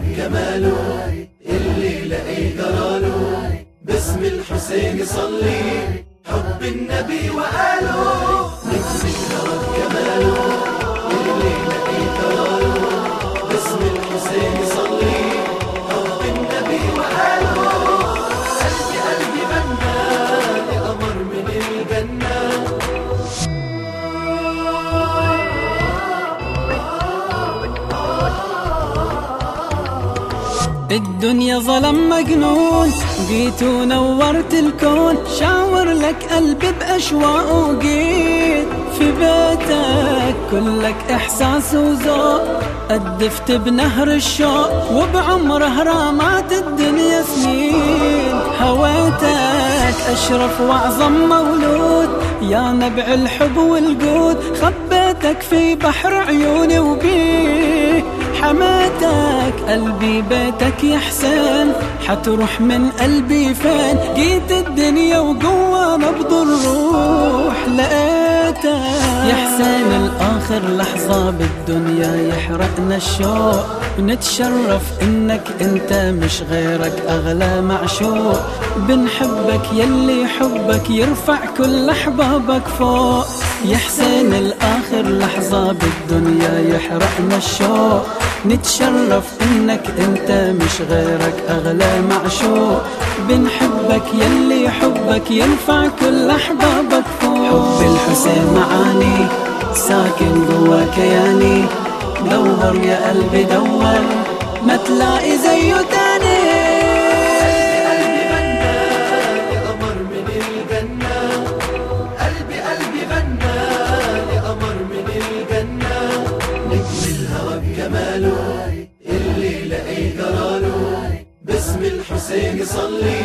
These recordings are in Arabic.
الهوى بجماله اللي لقي جراله باسم الحسين صلي حب النبي وقاله الدنيا ظلم مجنون. جيت ونورت الكون. شاور لك قلبي بأشواق وجيت. في بيتك كلك إحساس وذوق. قدفت بنهر الشوق. وبعمره رامات الدنيا سنين. هويتك أشرف وأعظم مولود. يا نبع الحب والجود. خبيتك في بحر عيوني وبيه حماتك قلبي بيتك يا حسين حتروح من قلبي فين؟ جيت الدنيا وجوا نبض الروح لقيتك يا حسين الآخر لحظة بالدنيا يحرقنا الشوق. نتشرف إنك أنت مش غيرك أغلى معشوق. بنحبك يلي حبك يرفع كل أحبابك فوق. يا حسين الآخر لحظة بالدنيا يحرقنا الشوق. نتشرف إنك أنت مش غيرك أغلى معشوق. بنحبك يلي حبك ينفع كل احبابك فوق حب الحسين معاني ساكن جوا كياني. دور يا قلبي دور ما تلاقي زيه تاني. صلي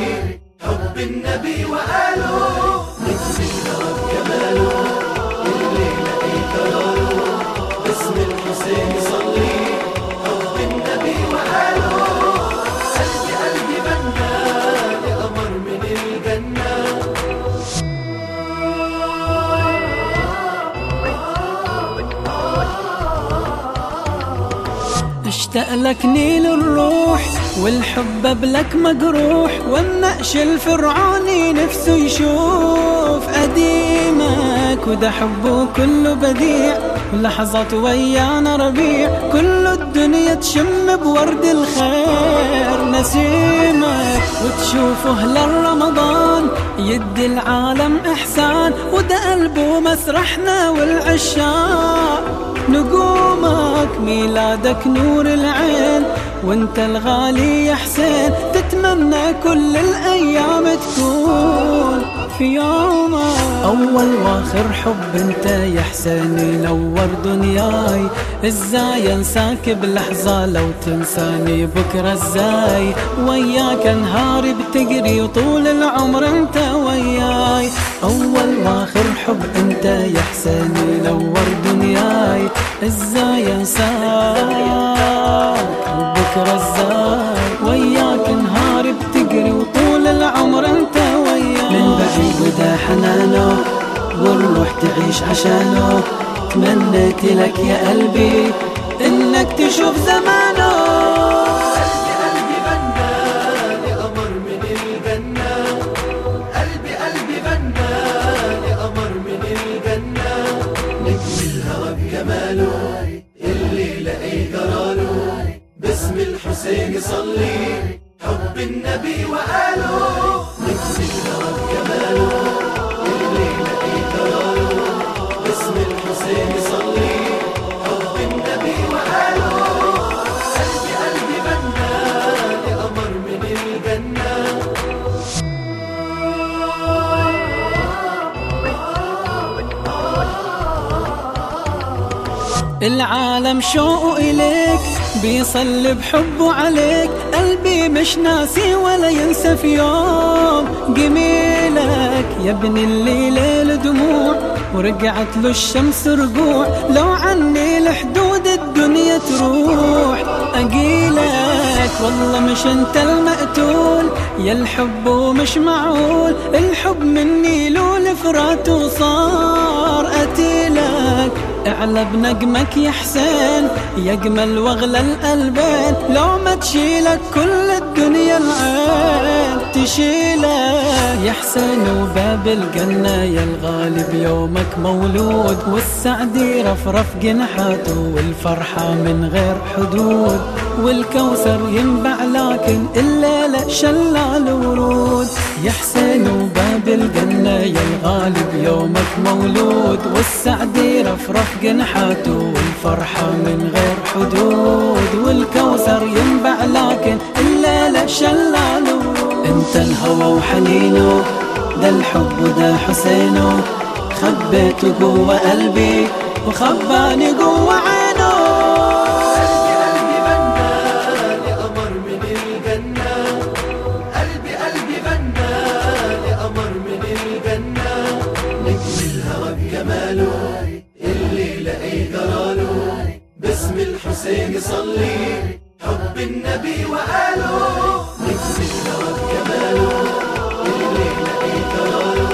اشتاق لك نيل الروح والحب بلك مجروح والنقش الفرعوني نفسه يشوف قديمك وده حبه كله بديع لحظات ويانا ربيع. كل الدنيا تشم بورد الخير. نسيمك وتشوفه هلال رمضان يدي العالم إحسان وده مسرحنا والعشاق نجومك ميلادك نور العين وانت الغالي يا حسين تتمنى كل الأيام تكون. في يومك أول وآخر حب أنت يا حسين ينور دنياي. إزاي أنساك بلحظة لو تنساني بكرة إزاي؟ وياك أنهاري بتجري وطول العمر أنت وياي. أول وآخر حب أنت يا حسين ينور دنياي. إزاي أنساك والروح تعيش عشانه. تمنيت لك يا قلبي إنك تشوف زمانه. قلبي قلبي غنى لقمر من الجنة. نجم الهوى بجماله اللي لقي جراله باسم الحسين صلي حب النبي وقاله العالم شوقه إليك بيصلي بحبه عليك. قلبي مش ناسي ولا ينسى في يوم جميلك. يا ابن الليل دموع ورجعت له الشمس رجوع. لو عني لحدود الدنيا تروح. أجيلك والله مش أنت المقتول. يا الحب ومش معقول. الحب مني له الفرات وصار قتيلك اعلى بنجمك يا حسين يا اجمل واغلى القلبين لو ما تشيلك كل الدنيا العين تشيلك يا حسين وباب الجنة يا الغالب يومك مولود. والسعد يرفرف جنحاته والفرحة من غير حدود. والكوثر ينبع لكن الليلة شلال ورود. يا حسين وباب الجنة يا الغالب يومك مولود والسعد يرفرف جنحاته والفرحة من غير حدود والكوثر ينبع لكن الليلة شلال ورود انت الهوى وحنينه ده الحب وده حسينه خبيته جوا قلبي وخباني جوا عينه حب النبي وقاله نجم الهوى بجماله اللي لقي جراله